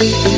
меня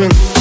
не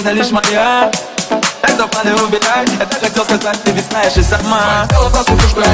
сегодня лишь моя. Это планы убирай Это хотел сказать, ты ведь знаешь и сама. Стала просто пушкой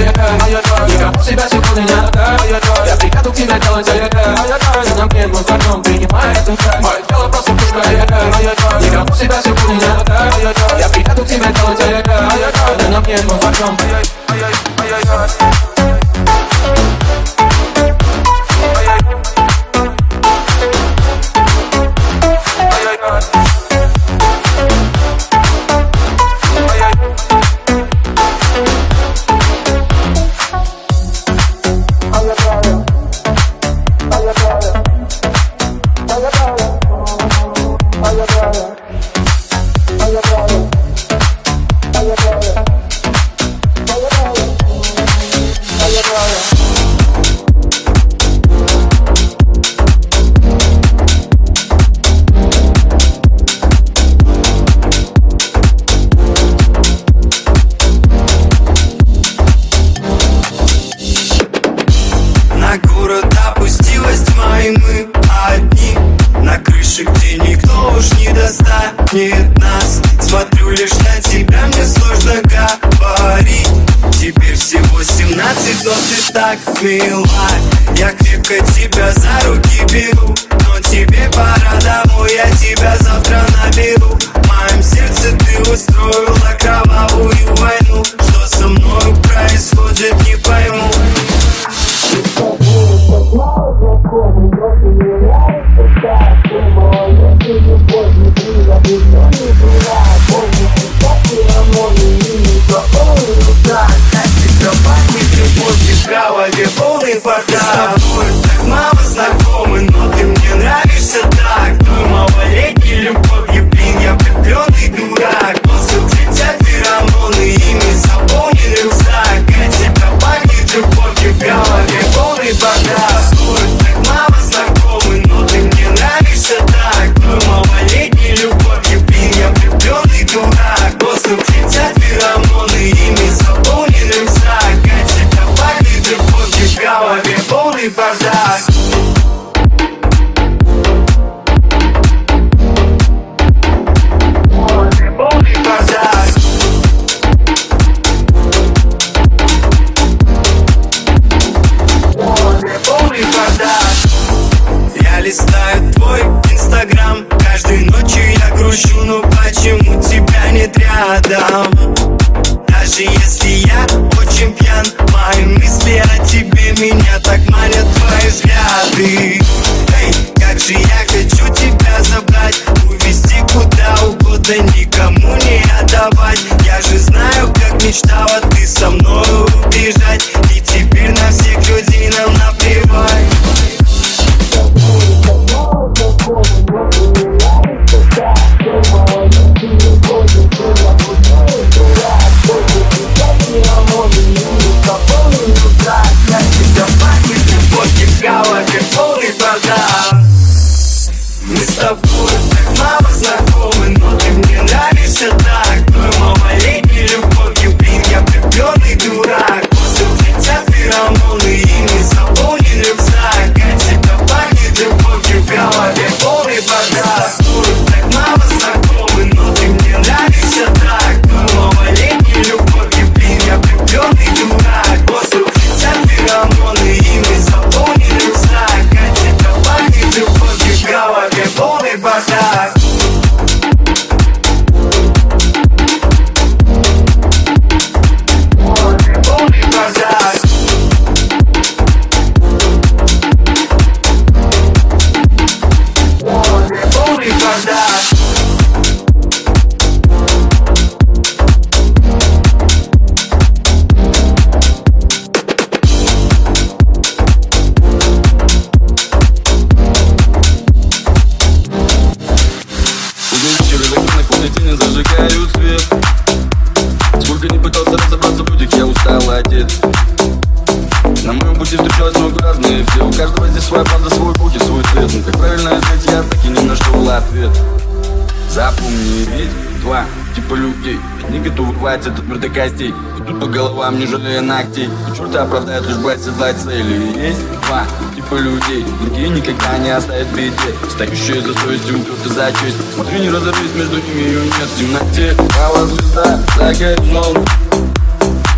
костей Идут по головам, не жалея ногтей. И черта оправдает лишь блядь седла цели. Есть два типа людей Другие никогда не оставят беде. Стоящие за совесть и за честь. Смотри, не разорвись между ними и нет. В темноте пала звезда за горизонт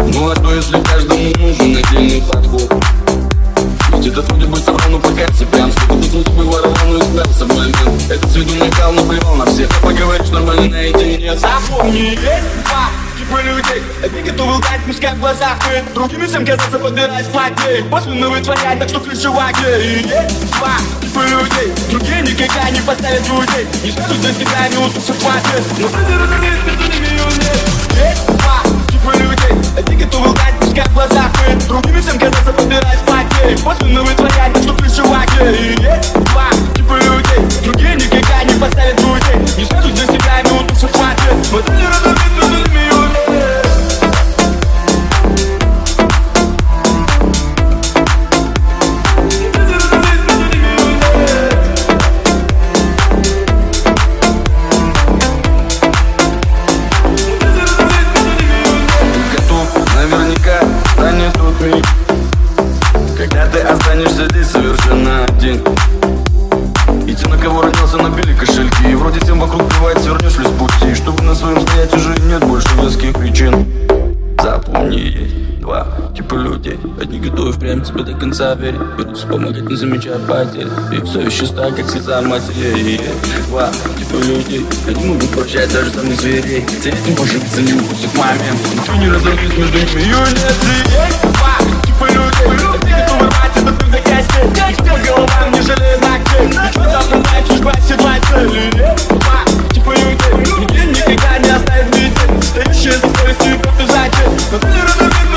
Ну а то, если каждому нужен отдельный подход. Ведь этот вроде бы собрал, но пока все прям Сколько бы слух бы воровал, но исправился в момент. Этот с виду накал, но плевал на всех А поговоришь нормально наедине. Запомни, есть типа людей. Одни готовы лгать, пускай в глазах ты. Другими всем казаться, платней После вытворять, так что ключевая И есть два типа людей. Другие никогда не поставят людей. Не скажут за себя, не утушат хватит Но ты не разумеешь, между ними нет Есть. Два типа людей. Одни готовы лгать, пускай в глазах ты. Другими всем казаться, платней После вытворять, так что ключевая И есть два типа людей. Другие никогда не поставят людей. Не скажут за себя, не утушат хватит Но ты не разумеешь, между ними нет готов, конца верить Берутся помогать, не замечая потерь. Их совесть чиста, как слеза матери И два типа людей Одни могут прощать даже самих зверей. Третий может быть за ним укусит момент ты не разорвись между ними, ее нет И есть два типа людей. Готовы рвать это ты до кости По головам не жалея ногтей И что там знать, судьба седьмая цель И есть два типа людей. Другие никогда не оставят видеть Стоящие за совестью и просто зачем Но ты не разорвись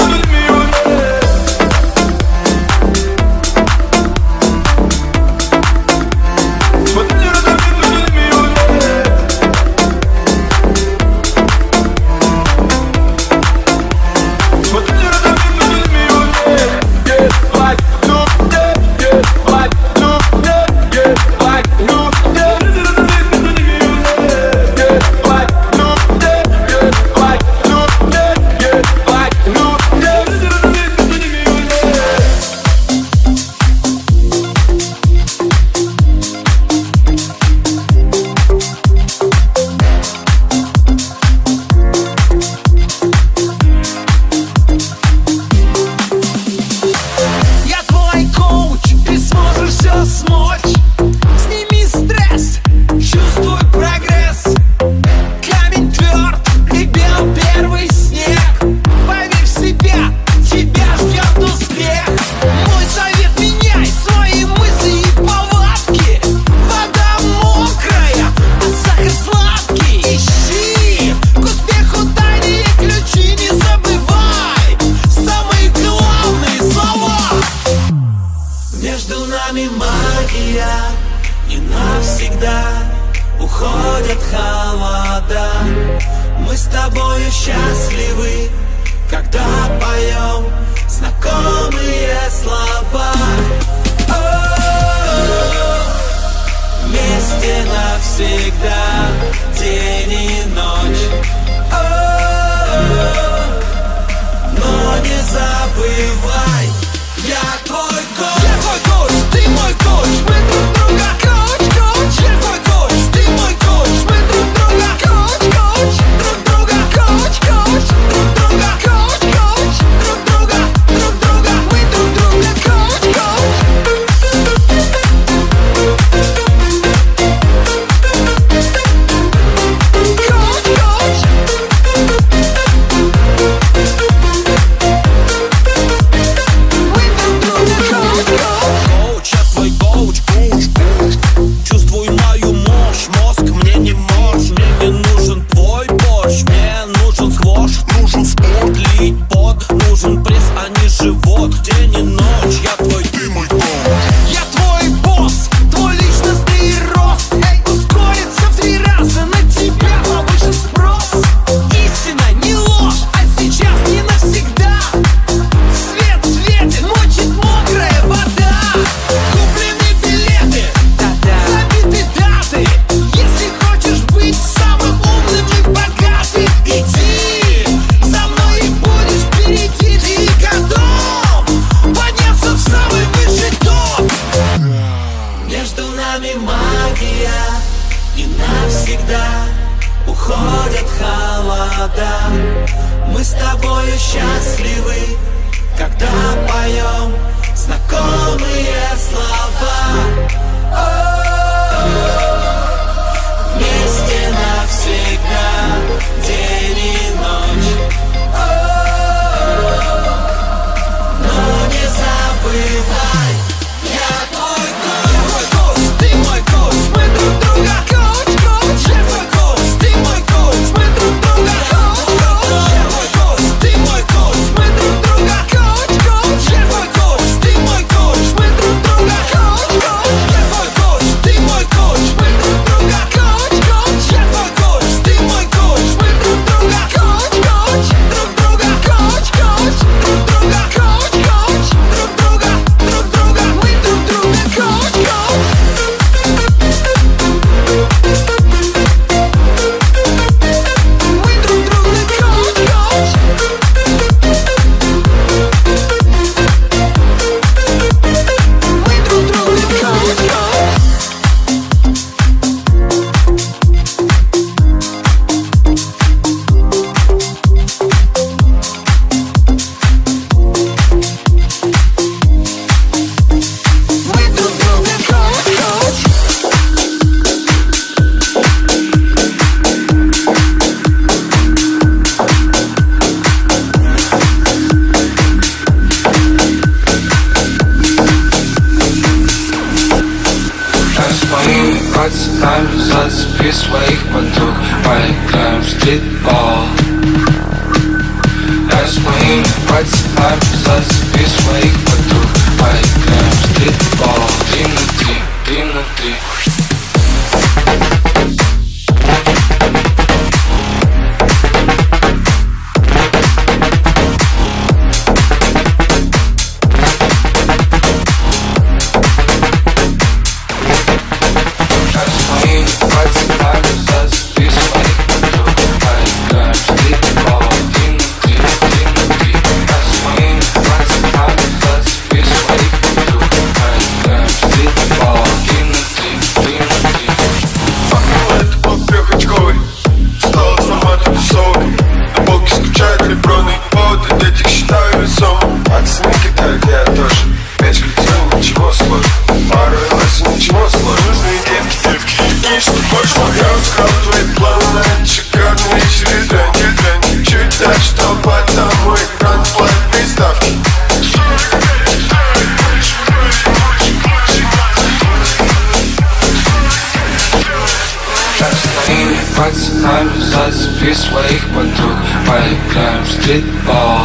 при своих подруг Поиграем в стритбол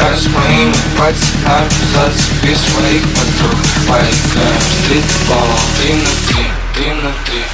А с моими пацанами зацепи своих подруг Поиграем в стритбол Ты внутри, ты внутри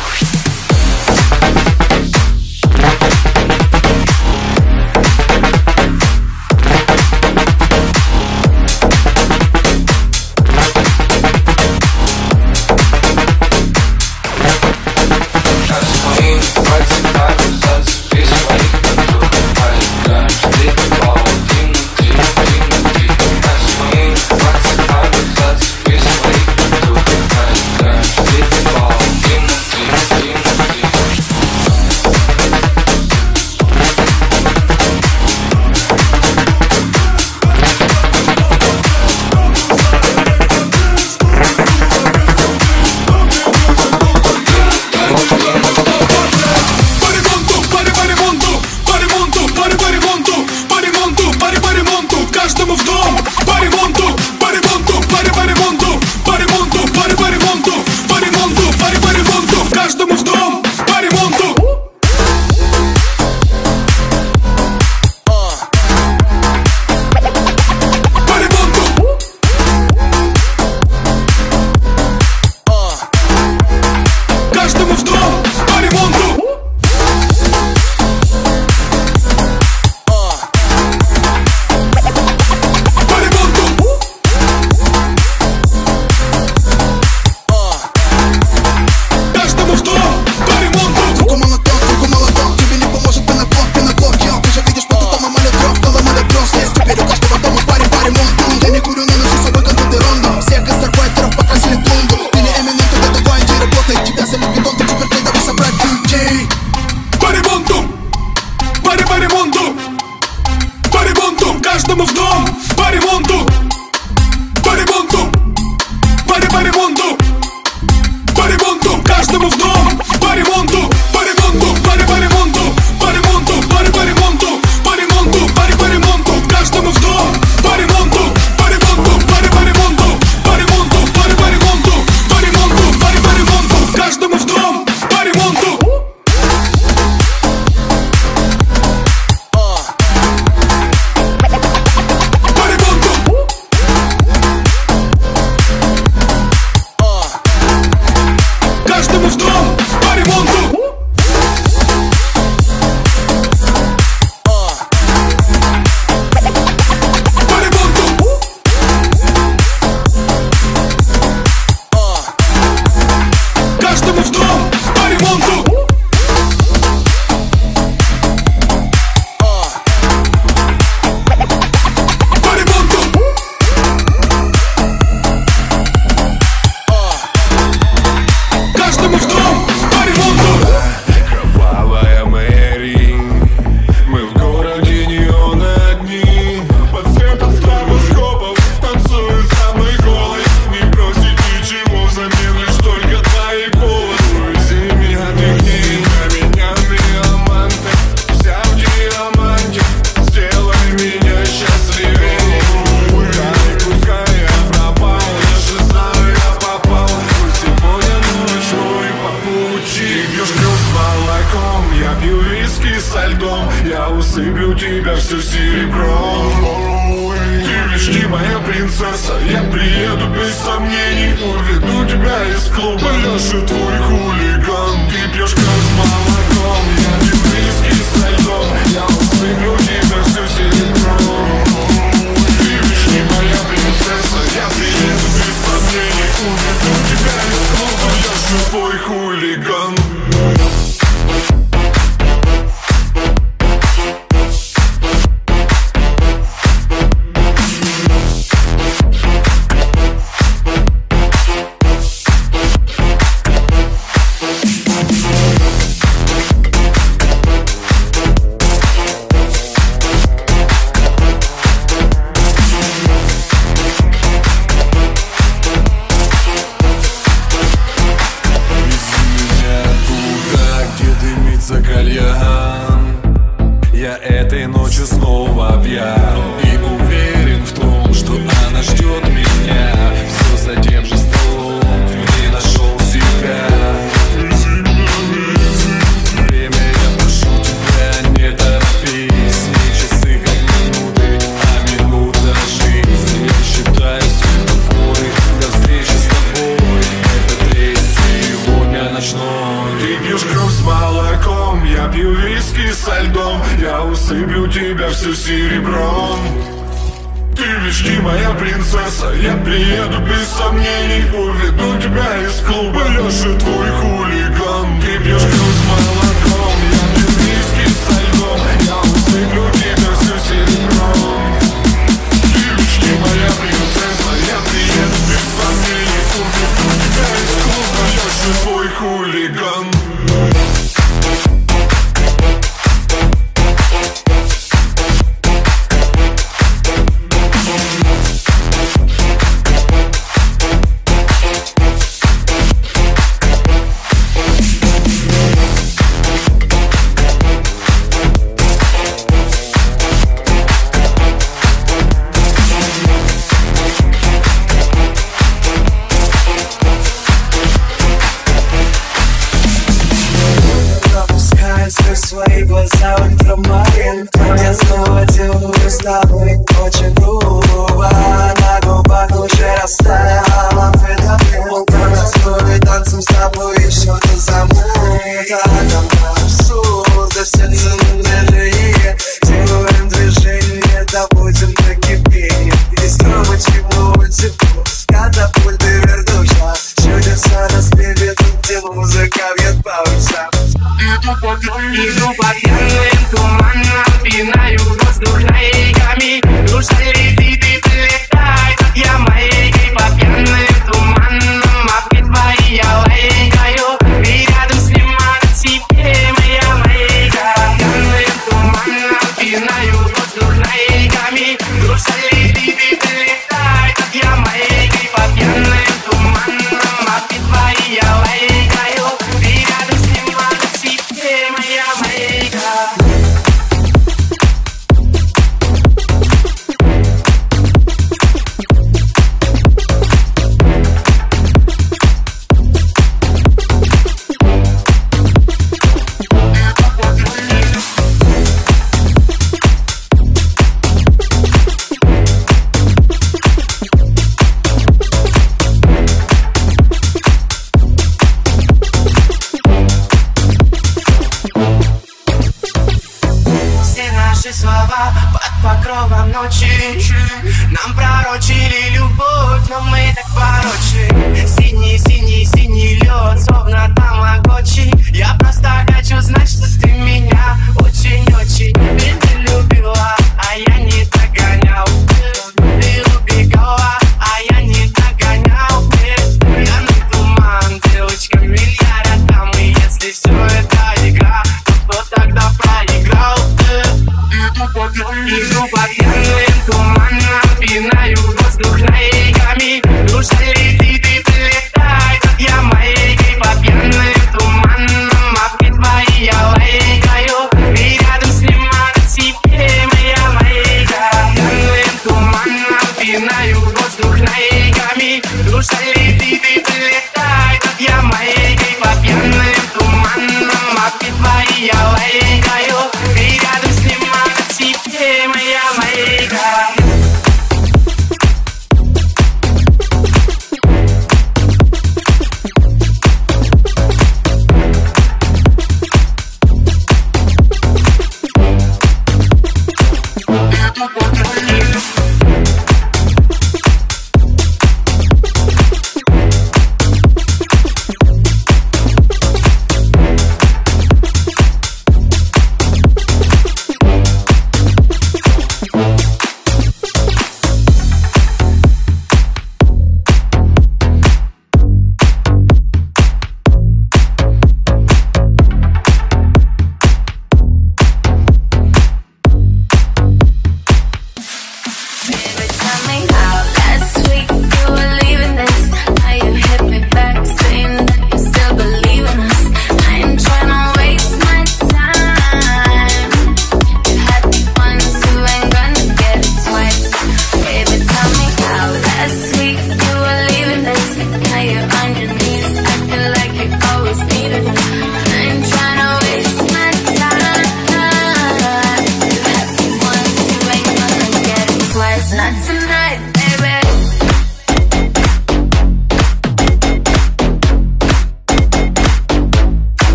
Oh.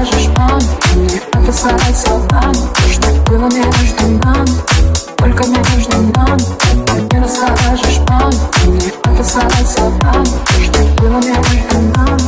скажешь, мам Не описать словами Что было между нами Только между нами. Ты не расскажешь, мам Не описать словами Что было между нами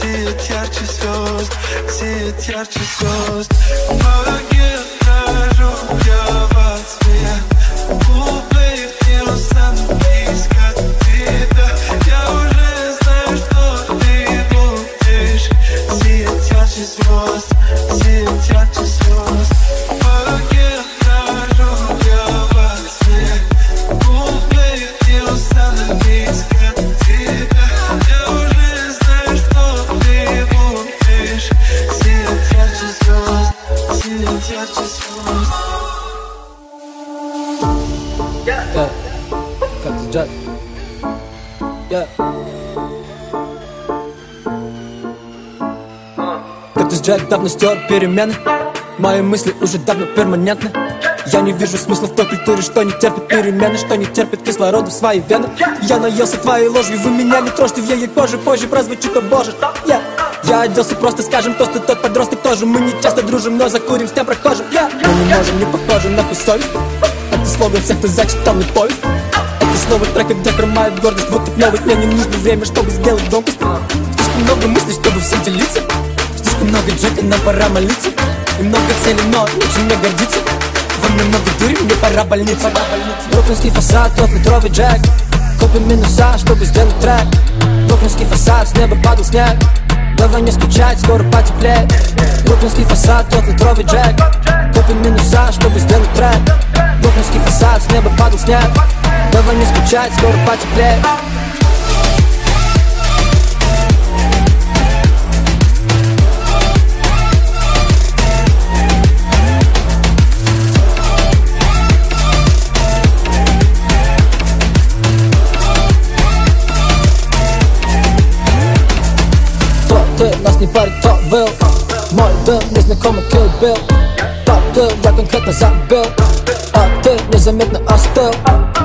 Сиять ярче звезд, сиять ярче звезд. По руке дрожу я во давно стер перемены. Мои мысли уже давно перманентны. Я не вижу смысла в той культуре, что не терпит перемены Что не терпит кислорода в свои вены. Я наелся твоей ложью, вы меня не трожьте В ее коже позже прозвучит, о боже. Yeah. Я оделся просто, скажем, тост и тот подросток тоже. Мы не часто дружим, но закурим с тем прохожим. Yeah. Мы не можем, не похожи на совесть Это слоган всех, кто зачитал мне повесть Это слово трека, где хромает гордость Вот так новость, мне не нужно время, чтобы сделать громкость. Слишком много мыслей, чтобы всем делиться много джека, нам пора молиться. И много целей, но нечем мне гордиться. Во мне много дури, мне пора больница. Бруклинский фасад, двухметровый джек. Копим минуса, чтобы сделать трек. Бруклинский фасад, с неба падал снег. Давай не скучать, скоро потеплеет. Бруклинский фасад, двухметровый джек. Копим минуса, чтобы сделать трек. Бруклинский фасад, с неба падал снег. Давай не скучать, скоро потеплеет ты, нас не парит, кто был Мой дым, незнакомый Kill Bill ты, я конкретно забил А ты незаметно остыл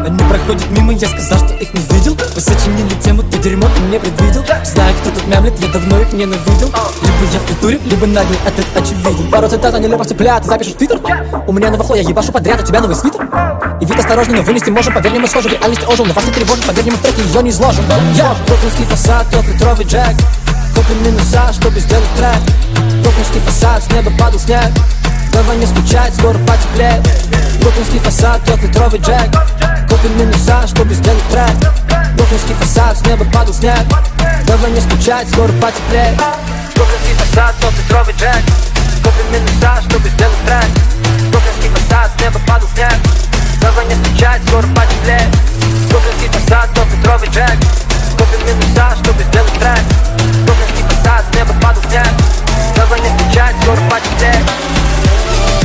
Они проходят мимо, я сказал, что их не видел Вы сочинили тему, то дерьмо ты мне предвидел Знаю, кто тут мямлет, я давно их ненавидел Либо я в культуре, либо над ней этот очевиден Пару цитат, они лепо цыплят, запишешь в твиттер У меня новый фло, я ебашу подряд, у тебя новый свитер И вид осторожный, но вынести можем, поверь, мы схожи В реальности ожил, но вас не тревожит, поверь, мы в треке ее не изложим Я Копим минуса, чтобы сделать трек Бруклинский фасад, с неба падал снег. Давай не скучать, скоро потеплеет. Бруклинский фасад, трехлитровый джек. Копим минуса, чтобы сделать трек Бруклинский фасад, с неба падал снег. Давай не скучать, скоро потеплеет. Бруклинский фасад, трехлитровый джек. Копим минуса, чтобы сделать трек Бруклинский фасад, с неба падал снег. Давай не скучать, скоро потеплеет. Бруклинский фасад, трехлитровый джек. Копим минуса, чтобы сделать трек когда с неба снег Глаза не встречать, город почти